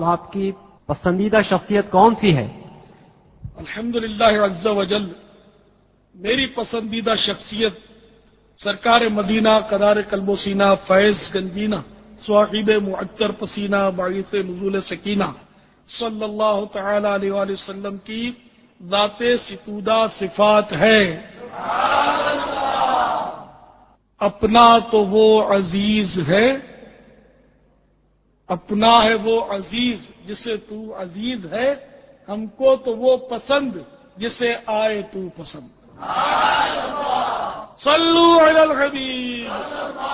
تو آپ کی پسندیدہ شخصیت کون سی ہے؟ الحمد للہ وجل میری پسندیدہ شخصیت سرکار مدینہ قدار قلب و سینہ فیض گنجینہ سواقب معطر پسینہ باعث نزول سکینہ، صلی اللہ تعالی علیہ وآلہ وسلم کی ذات ستودہ صفات ہے اپنا تو وہ عزیز ہے۔ اپنا ہے وہ عزیز جسے تو عزیز ہے ہم کو تو وہ پسند جسے آئے تو پسند۔ صلو علی الحبیب۔